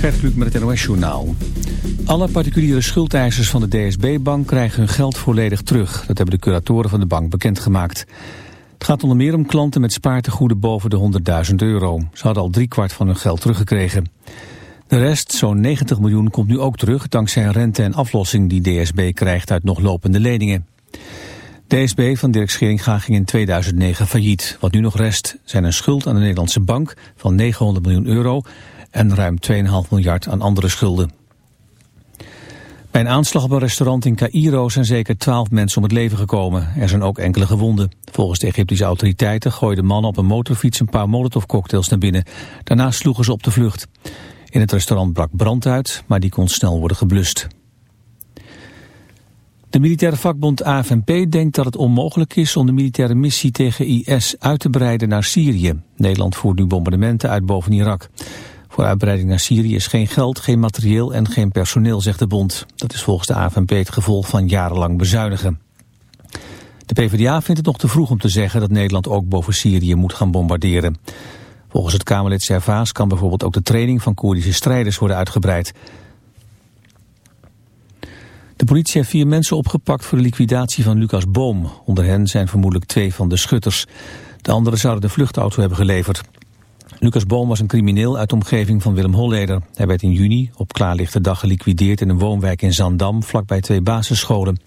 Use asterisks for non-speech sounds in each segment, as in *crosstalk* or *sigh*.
Gert met het NOS-journaal. Alle particuliere schuldeisers van de DSB-bank krijgen hun geld volledig terug. Dat hebben de curatoren van de bank bekendgemaakt. Het gaat onder meer om klanten met spaartegoeden boven de 100.000 euro. Ze hadden al driekwart van hun geld teruggekregen. De rest, zo'n 90 miljoen, komt nu ook terug... dankzij rente en aflossing die DSB krijgt uit nog lopende leningen. DSB van Dirk Scheringa ging in 2009 failliet. Wat nu nog rest zijn een schuld aan de Nederlandse bank van 900 miljoen euro en ruim 2,5 miljard aan andere schulden. Bij een aanslag op een restaurant in Cairo zijn zeker 12 mensen om het leven gekomen. Er zijn ook enkele gewonden. Volgens de Egyptische autoriteiten gooiden mannen op een motorfiets een paar molotovcocktails naar binnen. Daarna sloegen ze op de vlucht. In het restaurant brak brand uit, maar die kon snel worden geblust. De militaire vakbond AFNP denkt dat het onmogelijk is om de militaire missie tegen IS uit te breiden naar Syrië. Nederland voert nu bombardementen uit boven Irak. Voor uitbreiding naar Syrië is geen geld, geen materieel en geen personeel, zegt de bond. Dat is volgens de AFNP het gevolg van jarenlang bezuinigen. De PvdA vindt het nog te vroeg om te zeggen dat Nederland ook boven Syrië moet gaan bombarderen. Volgens het Kamerlid Servaas kan bijvoorbeeld ook de training van Koerdische strijders worden uitgebreid. De politie heeft vier mensen opgepakt voor de liquidatie van Lucas Boom. Onder hen zijn vermoedelijk twee van de schutters. De anderen zouden de vluchtauto hebben geleverd. Lucas Boom was een crimineel uit de omgeving van Willem Holleder. Hij werd in juni op klaarlichte dag geliquideerd in een woonwijk in Zandam, vlakbij twee basisscholen.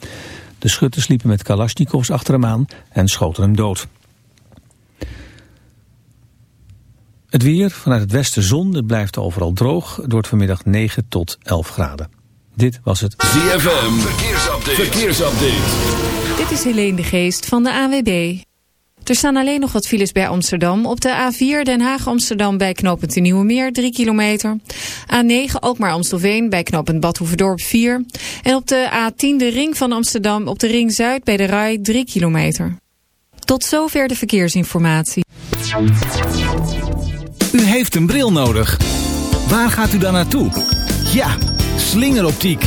De schutters liepen met kalasjnikovs achter hem aan en schoten hem dood. Het weer, vanuit het westen zon, het blijft overal droog. Het wordt vanmiddag 9 tot 11 graden. Dit was het ZFM Verkeersupdate. Verkeersupdate. Dit is Helene de Geest van de AWB. Er staan alleen nog wat files bij Amsterdam. Op de A4 Den Haag-Amsterdam bij knooppunt de Nieuwe Meer 3 kilometer. A9 Alkmaar-Amstelveen bij knooppunt Badhoevedorp 4. En op de A10 de ring van Amsterdam op de ring Zuid bij de Rai 3 kilometer. Tot zover de verkeersinformatie. U heeft een bril nodig. Waar gaat u dan naartoe? Ja, slingeroptiek.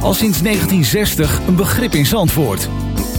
Al sinds 1960 een begrip in Zandvoort.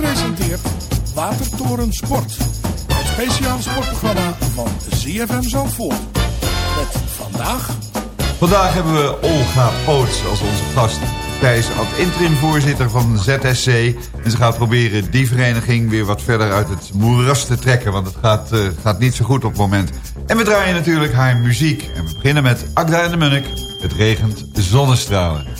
presenteert Watertoren Sport. Het speciale sportprogramma van ZFM Zandvoort. Met vandaag... Vandaag hebben we Olga Poots als onze gast. Zij is interim-voorzitter van ZSC. En ze gaat proberen die vereniging weer wat verder uit het moeras te trekken. Want het gaat, uh, gaat niet zo goed op het moment. En we draaien natuurlijk haar muziek. En we beginnen met Agda en de Munnik. Het regent zonnestralen.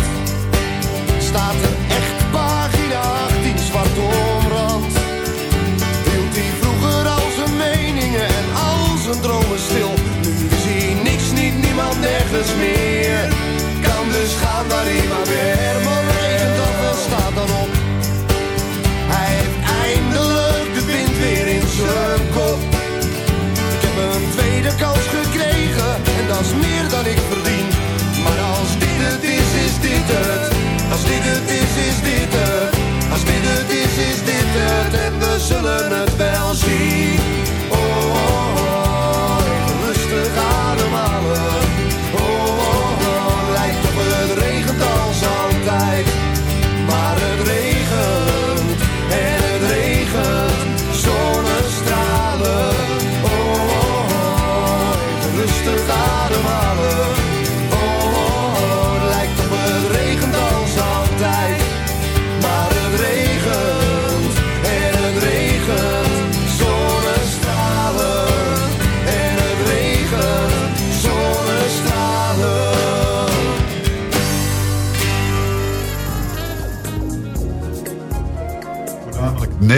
Meer. Kan dus gaan waar hij maar weer. Herman regent af en staat dan op. Hij heeft eindelijk de wind weer in zijn kop. Ik heb een tweede kans gekregen en dat is meer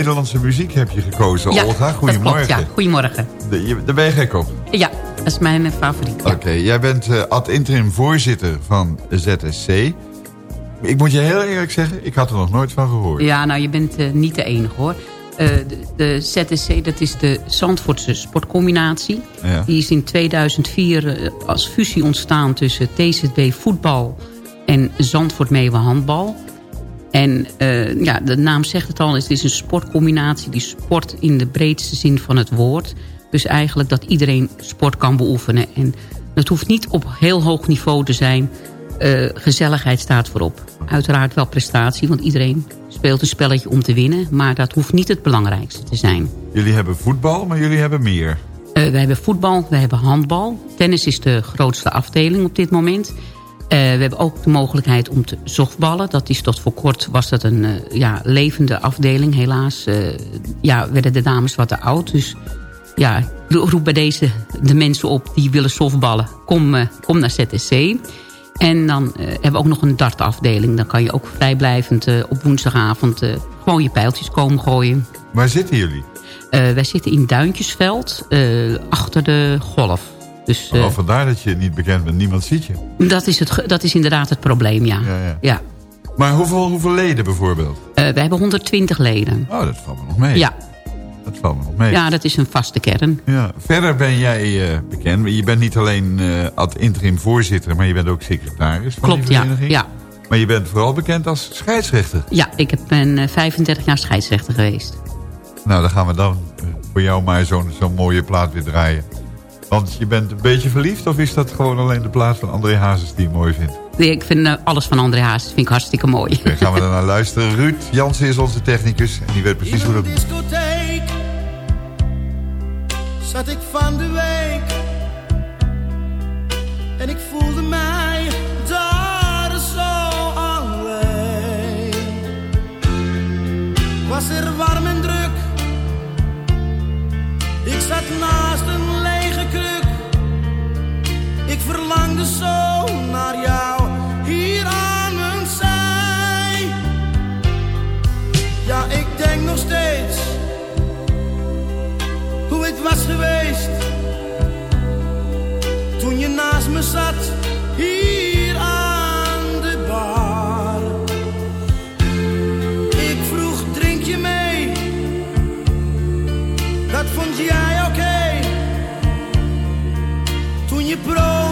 Nederlandse muziek heb je gekozen, Ja, Olga. Goedemorgen. klopt, ja. Goedemorgen. De- Daar ben je gek op. Ja, dat is mijn eh, favoriet. Ja. Oké, jij bent eh, ad interim voorzitter van ZSC. Ik moet je heel eerlijk zeggen, ik had er nog nooit van gehoord. Ja, nou, je bent eh, niet de enige hoor. De, de ZSC, dat is de Zandvoortse sportcombinatie. Ja. Die is in 2004 eh, als fusie ontstaan tussen TZB voetbal en Zandvoort Meeuwen handbal. En eh, ja, de naam zegt het al, het is een sportcombinatie die sport in de breedste zin van het woord. Dus eigenlijk dat iedereen sport kan beoefenen. En dat hoeft niet op heel hoog niveau te zijn. Eh, gezelligheid staat voorop. Uiteraard wel prestatie, want iedereen speelt een spelletje om te winnen. Maar dat hoeft niet het belangrijkste te zijn. Jullie hebben voetbal, maar jullie hebben meer. Eh, we hebben voetbal, we hebben handbal. Tennis is de grootste afdeling op dit moment. Eh, we hebben ook de mogelijkheid om te softballen. Dat is tot voor kort was dat een eh, ja, levende afdeling. Helaas eh, ja, werden de dames wat te oud. Dus ja, ik roep bij deze de mensen op die willen softballen. Kom, kom naar ZSC. En dan hebben we ook nog een dartafdeling. Dan kan je ook vrijblijvend op woensdagavond gewoon je pijltjes komen gooien. Waar zitten jullie? Wij zitten in Duintjesveld, achter de golf. Dus eh, Oh, vandaar dat je niet bekend bent. Niemand ziet je. dat, is het, dat is inderdaad het probleem, ja. Ja, ja. ja. Maar hoeveel, hoeveel leden bijvoorbeeld? Eh, we hebben 120 leden. Oh, dat valt me nog mee. Ja. Dat valt me nog mee. ja, dat is een vaste kern. Ja, verder ben jij eh, bekend. Je bent niet alleen eh, ad interim voorzitter, maar je bent ook secretaris van Klopt, die ja. vereniging. ja. Maar je bent vooral bekend als scheidsrechter. Ja, ik ben uh, 35 jaar scheidsrechter geweest. Nou, dan gaan we dan voor jou maar zo'n zo'n mooie plaat weer draaien. Want je bent een beetje verliefd of is dat gewoon alleen de plaat van André Hazes die je mooi vindt? Nee, ik vind uh, alles van André Hazes vind ik hartstikke mooi. Dan gaan we er naar luisteren. Ruud Jansen is onze technicus en die weet precies hoe dat moet. zat ik van de week en ik voelde mij daar zo alleen. Was er warm en druk, ik zat naast een zo naar jou hier aan mijn zij. Ja, ik denk nog steeds hoe het was geweest toen je naast me zat hier aan de bar. Ik vroeg drink je mee, dat vond jij oké. Toen je proostte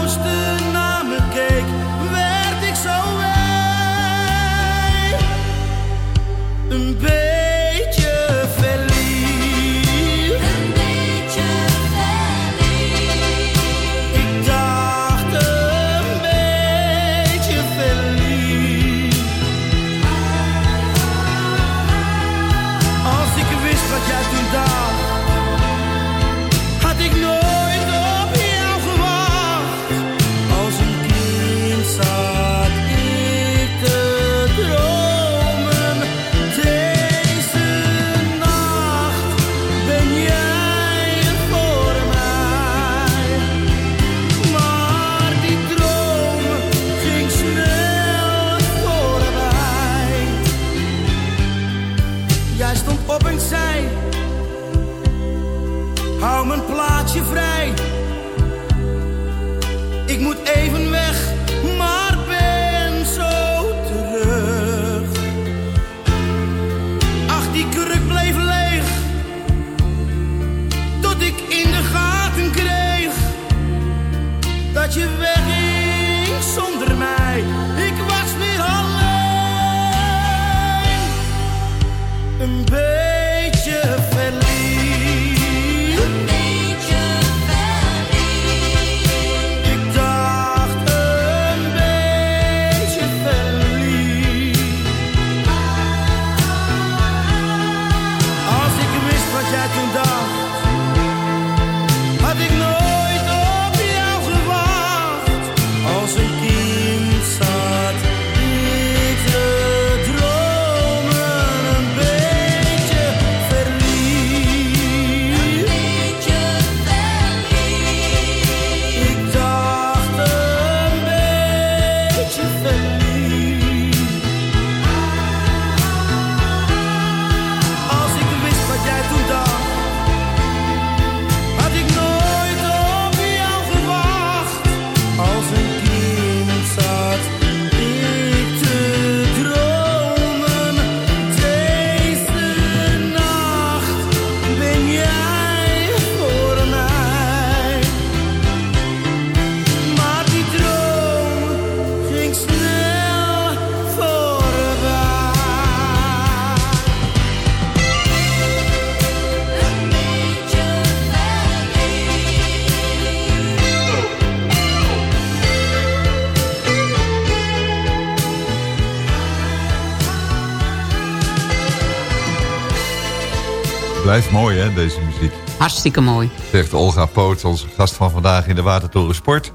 Hartstikke mooi. Zegt Olga Poot, onze gast van vandaag in de Watertoren Sport.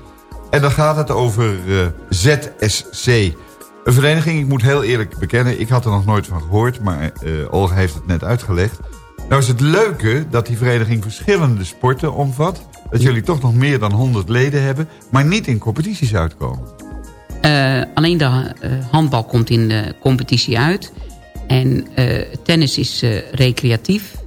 En dan gaat het over eh, ZSC. Een vereniging, ik moet heel eerlijk bekennen... ik had er nog nooit van gehoord, maar eh, Olga heeft het net uitgelegd. Nou is het leuke dat die vereniging verschillende sporten omvat. Dat jullie toch nog meer dan 100 leden hebben... maar niet in competities uitkomen. Uh, alleen de handbal komt in de competitie uit. En tennis is recreatief.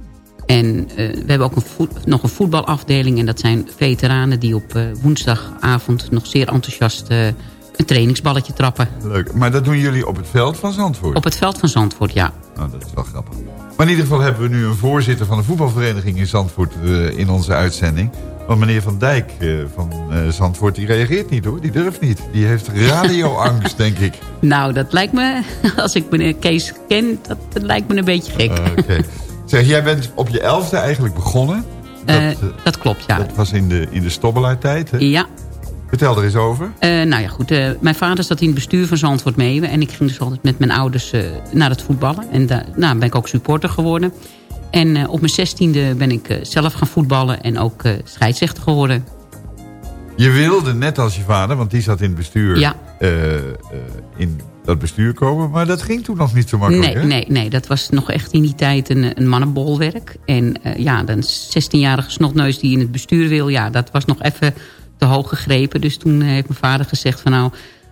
En we hebben ook een nog een voetbalafdeling. En dat zijn veteranen die op woensdagavond nog zeer enthousiast een trainingsballetje trappen. Leuk. Maar dat doen jullie op het veld van Zandvoort? Op het veld van Zandvoort, ja. Nou, dat is wel grappig. Maar in ieder geval hebben we nu een voorzitter van de voetbalvereniging in Zandvoort in onze uitzending. Want meneer Van Dijk eh, van eh, Zandvoort, die reageert niet hoor. Die durft niet. Die heeft radioangst, *laughs* denk ik. Nou, dat lijkt me, *laughs* als ik meneer Kees ken, dat, dat lijkt me een beetje gek. Oké. *laughs* Zeg, jij bent op je elfde eigenlijk begonnen. Dat, uh, dat klopt, ja. Dat was in de, in de Stobbelaar-tijd, hè? Ja. Vertel er eens over. Uh, nou ja, goed. Uh, mijn vader zat in het bestuur van Zandvoort Meeuwen. En ik ging dus altijd met mijn ouders naar het voetballen. En daar nou, ben ik ook supporter geworden. En op mijn zestiende ben ik zelf gaan voetballen en ook scheidsrechter geworden. Je wilde, net als je vader, want die zat in het bestuur... Ja. in dat bestuur komen, maar dat ging toen nog niet zo makkelijk, Nee, hè? nee, nee dat was nog echt in die tijd een, een mannenbolwerk. En uh, ja, een 16-jarige snotneus die in het bestuur wil... ja, dat was nog even te hoog gegrepen. Dus toen heeft mijn vader gezegd van nou...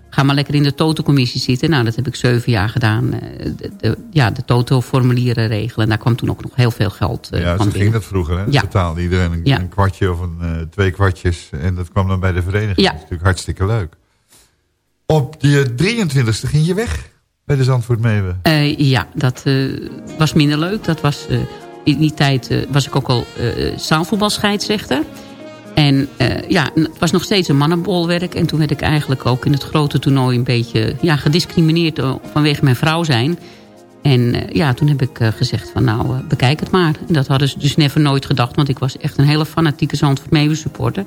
ga maar lekker in de toto-commissie zitten. Nou, dat heb ik zeven jaar gedaan. De, de, ja, de toto-formulieren regelen. En daar kwam toen ook nog heel veel geld uh, ja, van zo ging dat vroeger, hè? Ja. Betaalde iedereen een, Ja. een kwartje of een, uh, twee kwartjes. En dat kwam dan bij de vereniging. Ja. Dat is natuurlijk hartstikke leuk. Op je 23e ging je weg bij de Zandvoort Meeuwen. Uh, ja, dat uh, was minder leuk. Dat was, uh, in die tijd was ik ook al zaalvoetbalscheidsrechter. En ja, het was nog steeds een mannenbolwerk. En toen werd ik eigenlijk ook in het grote toernooi een beetje ja, gediscrimineerd vanwege mijn vrouw zijn. En ja, toen heb ik gezegd van nou, bekijk het maar. Dat hadden ze dus never nooit gedacht. Want ik was echt een hele fanatieke Zandvoort Meeuwen supporter.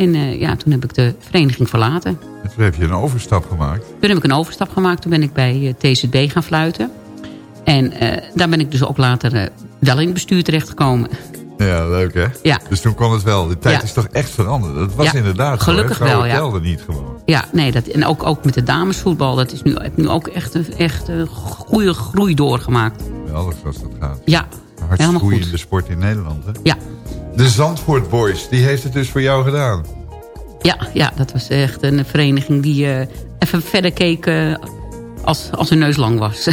En uh, ja, toen heb ik de vereniging verlaten. En toen heb je een overstap gemaakt. Toen heb ik een overstap gemaakt. Toen ben ik bij uh, TZB gaan fluiten. En uh, daar ben ik dus ook later wel in het bestuur terechtgekomen. Ja, leuk hè? Ja. Dus toen kon het wel. De tijd Ja. is toch echt veranderd. Dat was Ja, inderdaad gelukkig zo, wel, ja. telde niet gewoon. Ja, nee, dat, en ook, ook met de damesvoetbal. Dat is nu, nu ook echt een, echt een goede groei doorgemaakt. Ja, alles zoals dat gaat. Ja, Hartstikke de sport in Nederland hè? Ja. De Zandvoort Boys, die heeft het dus voor jou gedaan. Ja, ja, dat was echt een vereniging die uh, even verder keek uh, als, als hun neus lang was. *laughs*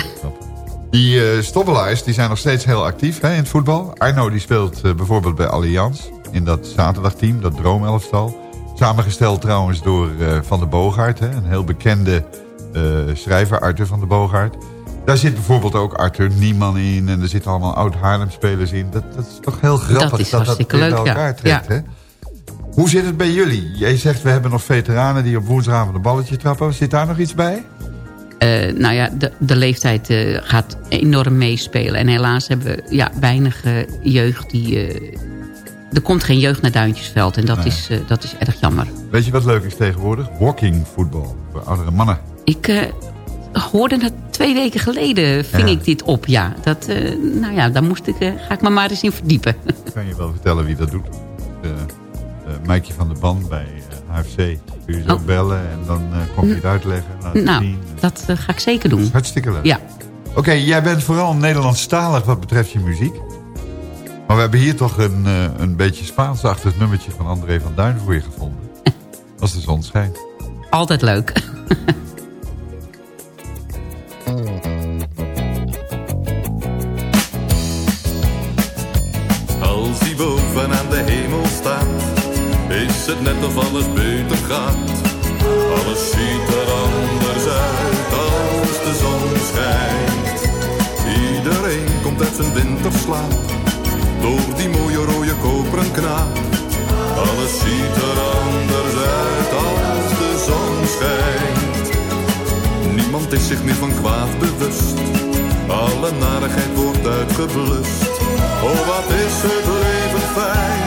Die uh, stobbelaars die zijn nog steeds heel actief hè, in het voetbal. Arno die speelt uh, bijvoorbeeld bij Allianz in dat zaterdagteam, dat droomelftal. Samengesteld trouwens door Van der Boogaard, hè, een heel bekende schrijver, Arthur van der Boogaard. Daar zit bijvoorbeeld ook Arthur Nieman in en er zitten allemaal oud-Haarlem-spelers in. Dat, dat is toch heel grappig dat, is dat dat leuk, elkaar ja. trekt. Ja. Hè? Hoe zit het bij jullie? Jij zegt we hebben nog veteranen die op woensdagavond een balletje trappen. Zit daar nog iets bij? Uh, nou ja, de, de leeftijd uh, gaat enorm meespelen. En helaas hebben we ja, weinig uh, jeugd die... er komt geen jeugd naar Duintjesveld. En dat, Nee. is, dat is erg jammer. Weet je wat leuk is tegenwoordig? Walking voetbal voor oudere mannen. Ik hoorde het twee weken geleden, ving Ja. ik dit op. Ja, dat, nou ja, daar moest ik, ga ik me maar eens in verdiepen. Ik kan je wel vertellen wie dat doet. Uh, Mijkje van der Ban bij HFC. Kun je zo Oh. bellen en dan kom je het uitleggen. laten nou, zien. dat eh, ga ik zeker doen. Hartstikke leuk. Ja. Oké, jij bent vooral Nederlandstalig wat betreft je muziek. Maar we hebben hier toch een, een beetje Spaansachtig nummertje van André van Duin voor je gevonden. *laughs* Als de zon schijnt. Altijd leuk. *laughs* het net of alles beter gaat. Alles ziet er anders uit als de zon schijnt. Iedereen komt uit zijn winterslaap, door die mooie rode koperen knaap. Alles ziet er anders uit als de zon schijnt. Niemand is zich meer van kwaad bewust, alle narigheid wordt uitgeblust. Oh, wat is het leven fijn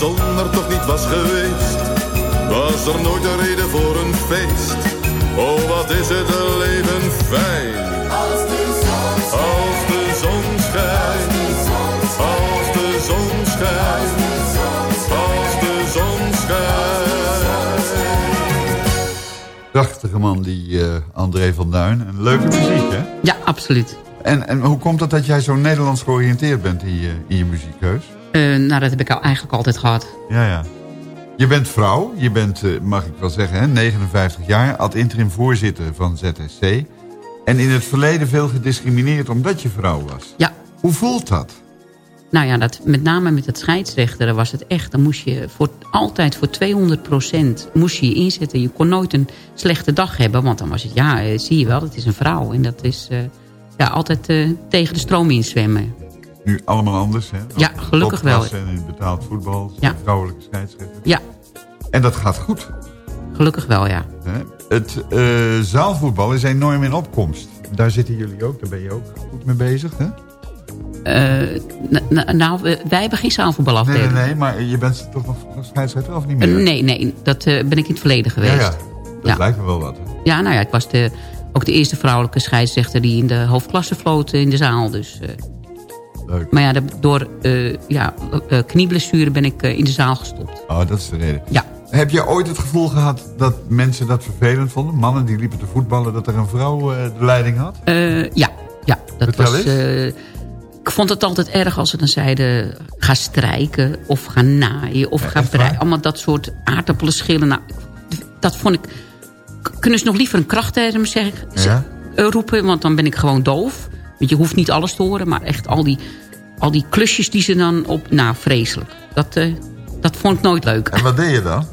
Als de zon er toch niet was geweest, was er nooit een reden voor een feest. Oh, wat is het leven fijn. Als de zon schijnt. Als de zon schijnt. Als de zon schijnt. Als de zon schijnt. Prachtige man, die eh, André van Duin. En leuke muziek, hè? Ja, absoluut. En, en hoe komt het dat jij zo Nederlands georiënteerd bent in je, in je muziekkeus? Eh, nou, dat heb ik al eigenlijk altijd gehad. Ja, ja. Je bent vrouw, je bent, eh, mag ik wel zeggen, hè, 59 jaar, ad interim voorzitter van ZSC. En in het verleden veel gediscrimineerd omdat je vrouw was. Ja. Hoe voelt dat? Nou ja, dat, met name met het scheidsrechteren was het echt. Dan moest je voor, altijd voor 200% moest je je inzetten. Je kon nooit een slechte dag hebben. Want dan was het, ja, eh, zie je wel, het is een vrouw. En dat is ja, altijd tegen de stroom inzwemmen. Nu allemaal anders, hè? Ja, gelukkig wel. En in betaald voetbal, Ja. vrouwelijke scheidsrechter. Ja, En dat gaat goed. gelukkig wel, ja. Het eh, zaalvoetbal is enorm in opkomst. Daar zitten jullie ook, daar ben je ook goed mee bezig, hè? Eh, nou, wij hebben geen Nee, zaalvoetbalafdeling. nee, nee, maar je bent toch nog scheidsrechter of niet Eh, meer? nee, nee, dat eh, ben ik in het verleden geweest. Ja, ja. Dat Ja. lijkt me wel wat. Hè? Ja, nou ja, ik was de, ook de eerste vrouwelijke scheidsrechter die in de hoofdklasse floot in de zaal. Dus, eh. Leuk. Maar ja, door eh, ja, eh, knieblessure ben ik eh, in de zaal gestopt. Oh, dat is de reden. Ja. Heb je ooit het gevoel gehad dat mensen dat vervelend vonden? Mannen die liepen te voetballen, dat er een vrouw eh, de leiding had? Eh, ja, ja, dat was... eh, ik vond het altijd erg als ze dan zeiden... ga strijken of ga naaien of ga echt waar? breien. Allemaal dat soort aardappelen schillen. Nou, dat vond ik... Kunnen ze nog liever een krachtterm zeggen, Ja? eh, roepen? Want dan ben ik gewoon doof. Want je hoeft niet alles te horen. Maar echt al die, al die klusjes die ze dan op... Nou, vreselijk. Dat, eh, dat vond ik nooit leuk. En wat deed je dan?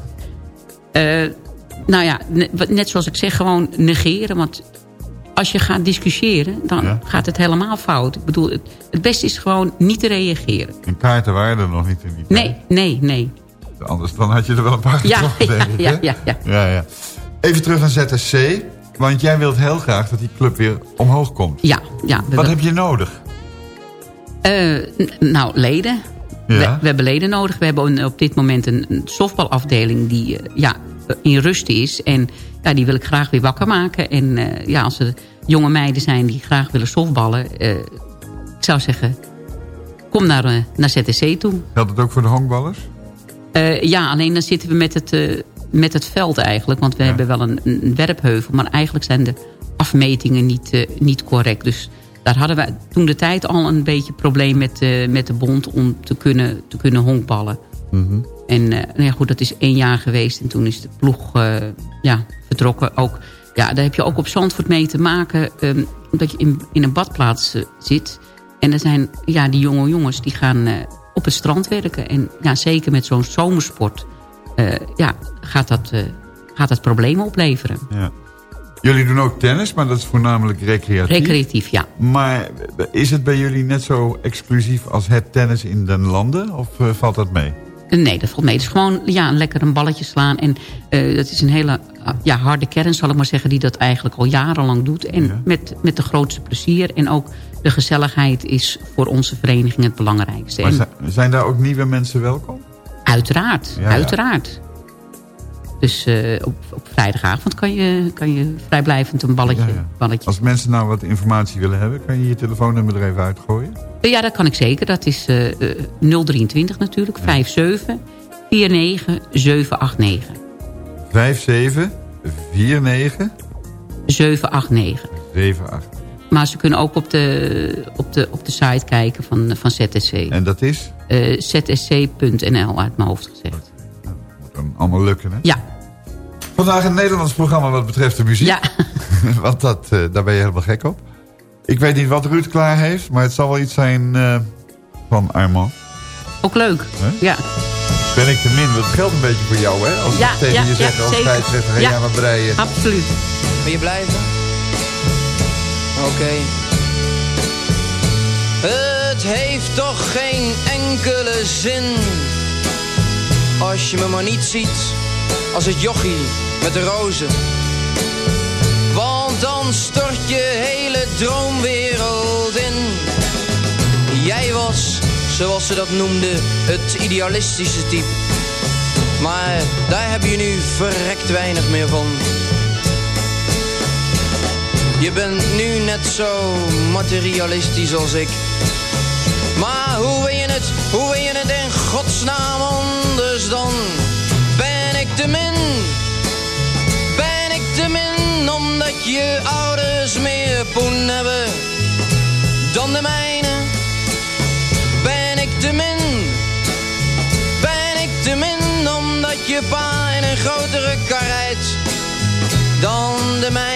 Eh, nou ja, net zoals ik zeg, gewoon negeren. Want als je gaat discussiëren, dan Ja. gaat het helemaal fout. Ik bedoel, het, het beste is gewoon niet te reageren. En kaarten waren er nog niet in die tijd. Nee, nee, nee. Anders dan had je er wel een paar Ja, getroffen, *laughs* ja, denk ik, ja, hè? ja, ja. ja, ja. Even terug naar ZSC. Want jij wilt heel graag dat die club weer omhoog komt. Ja, ja. Wat heb je nodig? Eh, n- nou, leden. Ja. We, we hebben leden nodig. We hebben op dit moment een, softbalafdeling die eh, ja, in rust is. En ja, die wil ik graag weer wakker maken. En eh, ja, als er jonge meiden zijn die graag willen softballen... ik zou zeggen, kom naar, naar ZTC toe. Geldt het ook voor de honkballers? Eh, ja, alleen dan zitten we met het, met het veld eigenlijk. Want we hebben wel een, een werpheuvel. Maar eigenlijk zijn de afmetingen niet, eh, niet correct. Dus daar hadden we toen de tijd al een beetje probleem met, eh, met de bond... om te kunnen, te kunnen honkballen. En eh, nou ja, goed, dat is één jaar geweest. En toen is de ploeg ja, vertrokken. Ook, ja, daar heb je ook op Zandvoort mee te maken. ehm, omdat je in, in een badplaats zit. En er zijn ja, die jonge jongens die gaan op het strand werken. En ja, zeker met zo'n zomersport ja, gaat, dat, eh, gaat dat problemen opleveren. Ja. Jullie doen ook tennis, maar dat is voornamelijk recreatief. Recreatief, ja. Maar is het bij jullie net zo exclusief als het tennis in den landen? Of eh, valt dat mee? Nee, dat valt mee. Het is gewoon ja, lekker een balletje slaan. En eh dat is een hele ah, ja, harde kern, zal ik maar zeggen... die dat eigenlijk al jarenlang doet. En met, met de grootste plezier. En ook de gezelligheid is voor onze vereniging het belangrijkste. Maar En zijn, zijn daar ook nieuwe mensen welkom? Uiteraard, Ja, ja. uiteraard. Dus eh, op, op vrijdagavond kan je, kan je vrijblijvend een balletje... Ja, ja. balletje. Als mensen nou wat informatie willen hebben, kan je je telefoonnummer er even uitgooien? Eh, Ja, dat kan ik zeker. Dat is eh, eh, 023 natuurlijk. 57 49 789. 57 49 789. 78. Maar ze kunnen ook op de, op de, op de site kijken van, van ZSC. En dat is? Eh, zsc.nl uit mijn hoofd gezegd. kan allemaal lukken, hè? Ja. Vandaag een Nederlands programma wat betreft de muziek. Ja. *laughs* Want dat, eh, daar ben je helemaal gek op. Ik weet niet wat Ruud klaar heeft, maar het zal wel iets zijn eh, van Armand. Ook leuk. Hè? Ja. Ben ik te min? Dat geldt een beetje voor jou, hè? Als Ja, ik tegen ja, je ja, zeg, als zeker. scheidsrechter, ga Ja. jij maar breien. Absoluut. Wil je blijven? Oké. Het heeft toch geen enkele zin. Als je me maar niet ziet Als het jochie met de rozen. Want dan stort je hele droomwereld in. Jij was, zoals ze dat noemden, het idealistische type. Maar daar heb je nu verrekt weinig meer van je bent nu net zo materialistisch als ik. Maar hoe wil je het, hoe wil je het in godsnaam anders dan? Ben ik te min? Ben ik te min omdat je ouders meer poen hebben dan de mijne? Ben ik te min? Ben ik te min omdat je pa in een grotere kar rijdt dan de mijne?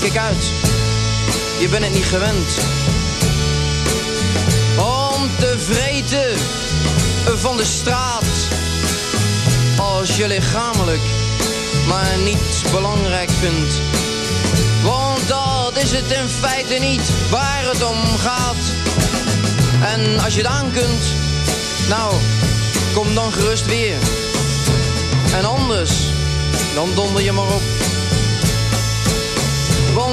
Kijk uit, je bent het niet gewend. Om te vreten van de straat. Als je lichamelijk maar niet belangrijk vindt. Want dat is het in feite niet waar het om gaat. En als je het aan kunt, nou, kom dan gerust weer. En anders, dan donder je maar op.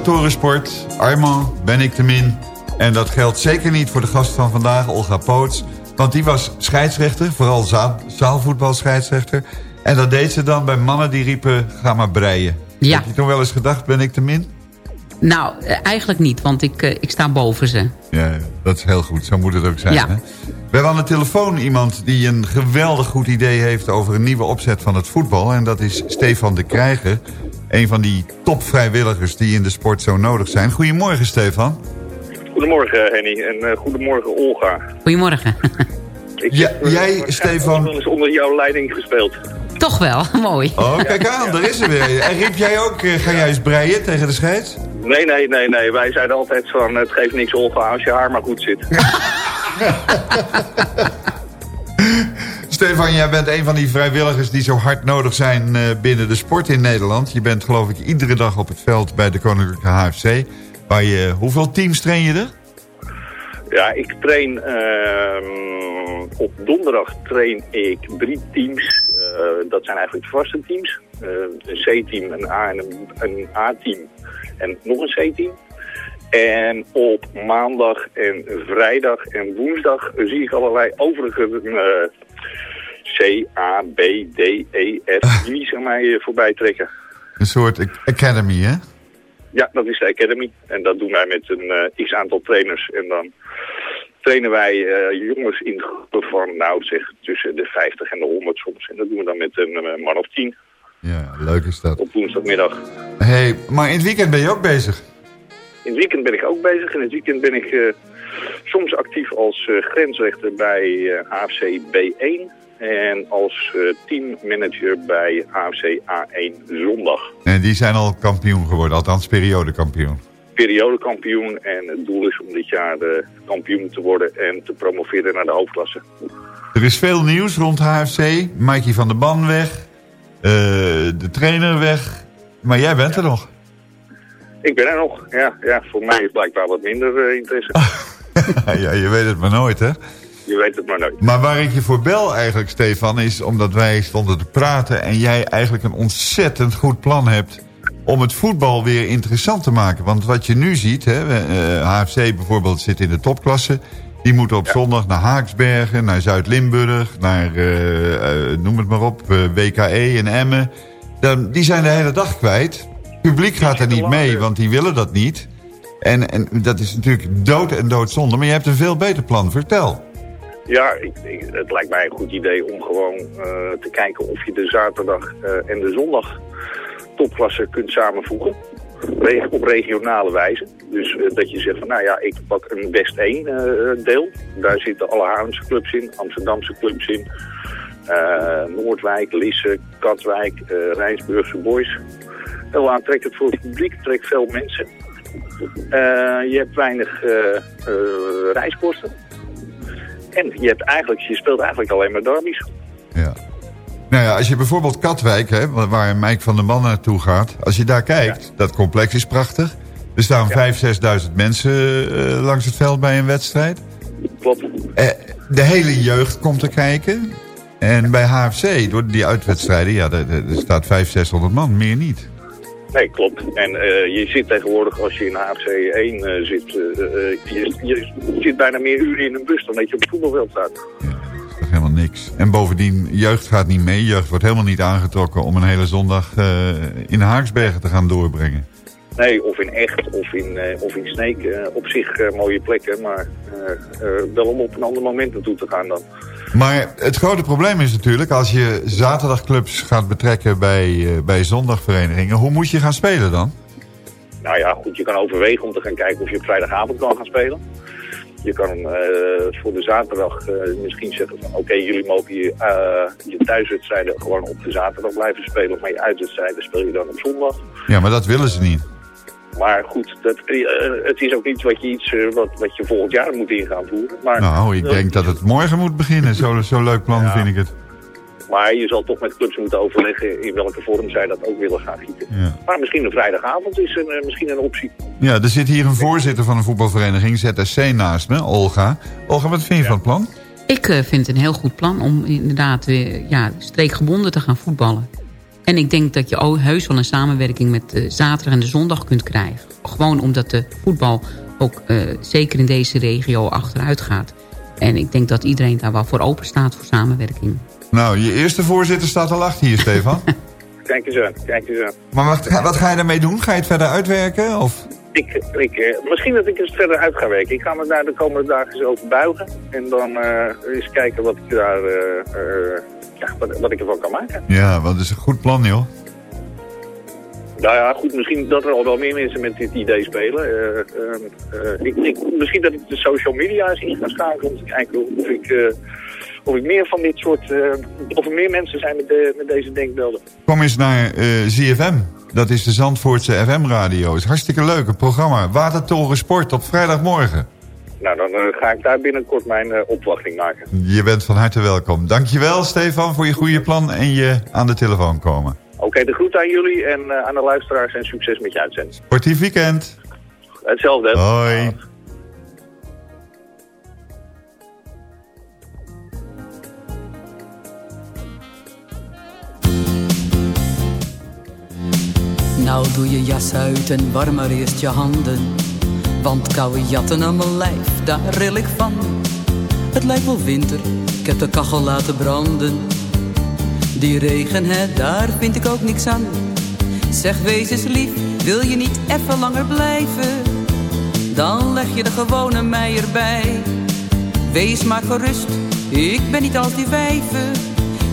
Torensport, Armand, ben ik te min. En dat geldt zeker niet voor de gast van vandaag, Olga Poots. Want die was scheidsrechter, vooral za zaalvoetbalscheidsrechter. En dat deed ze dan bij mannen die riepen, ga maar breien. Ja. Heb je toen wel eens gedacht, ben ik te min? Nou, eh, eigenlijk niet, want ik, eh, ik sta boven ze. Ja, dat is heel goed. Zo moet het ook zijn. Ja. Hè? We hebben aan de telefoon iemand die een geweldig goed idee heeft... over een nieuwe opzet van het voetbal. En dat is Stefan de Krijger. Een van die topvrijwilligers die in de sport zo nodig zijn. Goedemorgen, Stefan. Goedemorgen, Henny. En eh, goedemorgen, Olga. Goedemorgen. *laughs* Ik Ja, heb, eh, jij, Stefan. eens onder jouw leiding gespeeld. Toch wel, *laughs* mooi. Oh, kijk aan, daar is er weer. *laughs* En riep jij ook, eh, ga jij eens breien tegen de scheids? Nee, nee, nee, nee. Wij zeiden altijd van, het geeft niks, Olga, als je haar maar goed zit. Stefan, jij bent een van die vrijwilligers die zo hard nodig zijn eh, binnen de sport in Nederland. Je bent geloof ik iedere dag op het veld bij de Koninklijke HFC. Waar je, hoeveel teams train je er? Ja, ik train... ehm, op donderdag train ik drie teams. Eh, dat zijn eigenlijk vaste teams. Eh, een C-team, een A en een A-team. En nog een C-team. En op maandag en vrijdag en woensdag zie ik allerlei overige eh, C-A-B-D-E-S, die zeg mij voorbij trekken. Een soort academy, hè? Ja, dat is de Academy. En dat doen wij met een uh, x-aantal trainers. En dan trainen wij uh, jongens in groepen van, nou zeg, tussen de 50 en de 100 soms. En dat doen we dan met een uh, man of 10. Ja, leuk is dat. Op woensdagmiddag. hey, maar in het weekend ben je ook bezig? In het weekend ben ik ook bezig. In het weekend ben ik soms actief als grensrechter bij AFC B1 en als uh, teammanager bij AFC A1 Zondag. En die zijn al kampioen geworden, althans periodekampioen. Periodekampioen en het doel is om dit jaar de kampioen te worden en te promoveren naar de hoofdklasse. Er is veel nieuws rond HFC. Mikey van der Ban weg, uh, de trainer weg, maar jij bent er nog. Ik ben er nog, ja. ja voor mij is blijkbaar wat minder uh, interesse. *laughs* ja, je weet het maar nooit, hè? Je weet het maar nooit. Maar waar ik je voor bel eigenlijk, Stefan, is omdat wij stonden te praten... en jij eigenlijk een ontzettend goed plan hebt om het voetbal weer interessant te maken. Want wat je nu ziet, hè, HFC eh, bijvoorbeeld zit in de topklasse... die moeten op zondag naar Haaksbergen, naar Zuid-Limburg... naar, uh, uh, noem het maar op, WKE en Emmen. Dan, die zijn de hele dag kwijt. Het publiek gaat er niet mee, want die willen dat niet... En, en dat is natuurlijk dood en doodzonde. Maar je hebt een veel beter plan. Vertel. Ja, ik, het lijkt mij een goed idee om gewoon uh, te kijken of je de zaterdag uh, en de zondag topklasse kunt samenvoegen. Op regionale wijze. Dus uh, dat je zegt van nou ja, ik pak een West 1 deel. Daar zitten alle Haarlemse clubs in, Amsterdamse clubs in. Noordwijk, Lisse, Katwijk, Rijnsburgse Boys. Heel aantrekkelijk voor het publiek, trekt veel mensen. je hebt weinig reiskosten. En je, hebt eigenlijk, je speelt eigenlijk alleen maar derbies. Ja. Nou ja, als je bijvoorbeeld Katwijk, hè, waar Mike van der Man naartoe gaat... als je daar kijkt, dat complex is prachtig. Er staan ja. 5.000, 6.000 mensen uh, langs het veld bij een wedstrijd. Klopt. Uh, de hele jeugd komt te kijken. En bij HFC, door die uitwedstrijden, ja, er, er staat 500, 600 man, meer niet. Nee, klopt. En uh, je zit tegenwoordig, als je in HFC 1 uh, zit, uh, je, je, zit bijna meer uren in een bus dan dat je op het voetbalveld staat. Ja, dat is toch helemaal niks. En bovendien, jeugd gaat niet mee. Jeugd wordt helemaal niet aangetrokken om een hele zondag in Haaksbergen te gaan doorbrengen. Nee, of in Echt of in, of in Sneek. op zich mooie plekken, maar wel om op een ander moment naartoe te gaan dan. Maar het grote probleem is natuurlijk... als je zaterdagclubs gaat betrekken bij, uh, bij zondagverenigingen... hoe moet je gaan spelen dan? Nou ja, goed, je kan overwegen om te gaan kijken of je op vrijdagavond kan gaan spelen. Je kan uh, voor de zaterdag uh, misschien zeggen van... oké, jullie mogen je, je thuiswedstrijden gewoon op de zaterdag blijven spelen... maar je uitwedstrijden speel je dan op zondag. Ja, maar dat willen ze niet. Maar goed, dat, uh, het is ook iets wat je, iets, uh, wat, wat je volgend jaar moet in gaan voeren. Maar, nou, ik denk dat het morgen moet beginnen. Zo'n zo leuk plan ja. vind ik het. Maar je zal toch met clubs moeten overleggen in welke vorm zij dat ook willen gaan gieten. Ja. Maar misschien een vrijdagavond is een, uh, misschien een optie. Ja, er zit hier een voorzitter van een voetbalvereniging, ZSC, naast me, Olga. Olga, wat vind je ja. van het plan? Ik vind het een heel goed plan om inderdaad weer ja, streekgebonden te gaan voetballen. En ik denk dat je heus wel een samenwerking met de zaterdag en de zondag kunt krijgen. Gewoon omdat de voetbal ook uh, zeker in deze regio achteruit gaat. En ik denk dat iedereen daar wel voor open staat voor samenwerking. Nou, je eerste voorzitter staat al achter hier, Stefan. *laughs* kijk eens aan, kijk eens aan. Maar wat, wat ga je daarmee doen? Ga je het verder uitwerken? Of? Ik, ik, uh, misschien dat ik het verder uit ga werken. Ik ga me daar de komende dagen eens over buigen. En dan uh, eens kijken wat ik daar ja, wat, wat ik ervan kan maken. Ja, wat is een goed plan, joh. Nou ja, goed, misschien dat er al wel meer mensen met dit idee spelen. Uh, ik, ik, misschien dat ik de social media eens in ga schakelen om te kijken of ik, of ik meer van dit soort, of er meer mensen zijn met, de, met deze denkbeelden. Kom eens naar ZFM. Dat is de Zandvoortse FM-radio. is hartstikke leuk, een programma. Watertoren Sport op vrijdagmorgen. Nou, dan uh, ga ik daar binnenkort mijn uh, opwachting maken. Je bent van harte welkom. Dankjewel, Stefan, voor je goede plan en je aan de telefoon komen. Oké, okay, de groet aan jullie en uh, aan de luisteraars en succes met je uitzending. Sportief weekend. Hetzelfde. Hoi. Nou doe je jas uit en warm maar eerst je handen want koude jatten aan mijn lijf, daar ril ik van. Het lijkt wel winter, ik heb de kachel laten branden. Die regen, hè, daar vind ik ook niks aan. Zeg, wees eens lief, wil je niet even langer blijven? Dan leg je de gewone mij erbij. Wees maar gerust, ik ben niet als die wijven.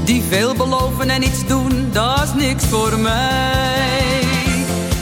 Die veel beloven en iets doen, dat is niks voor mij.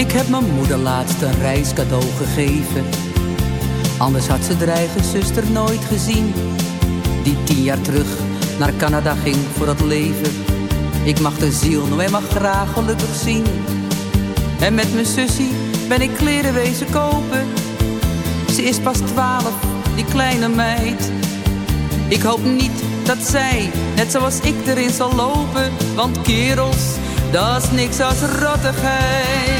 Ik heb mijn moeder laatst een reiscadeau gegeven. Anders had ze dreigen zuster nooit gezien. Die tien jaar terug naar Canada ging voor dat leven. Ik mag de ziel nog eenmaal graag gelukkig zien. En met mijn sussie ben ik kleren wezen kopen. Ze is pas twaalf, die kleine meid. Ik hoop niet dat zij, net zoals ik, erin zal lopen. Want kerels, dat is niks als rottigheid.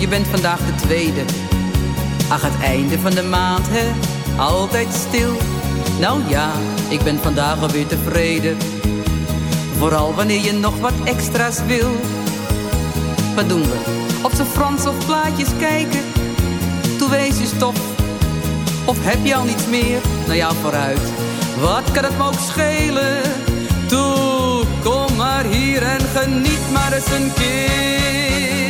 je bent vandaag de tweede. Ach, het einde van de maand, hè, altijd stil. Nou ja, ik ben vandaag alweer tevreden. Vooral wanneer je nog wat extra's wil. Wat doen we? Op z'n Frans of plaatjes kijken? Toe wees je stof. Of heb je al niets meer? Nou ja, vooruit. Wat kan het me ook schelen? Toe, kom maar hier en geniet maar eens een keer.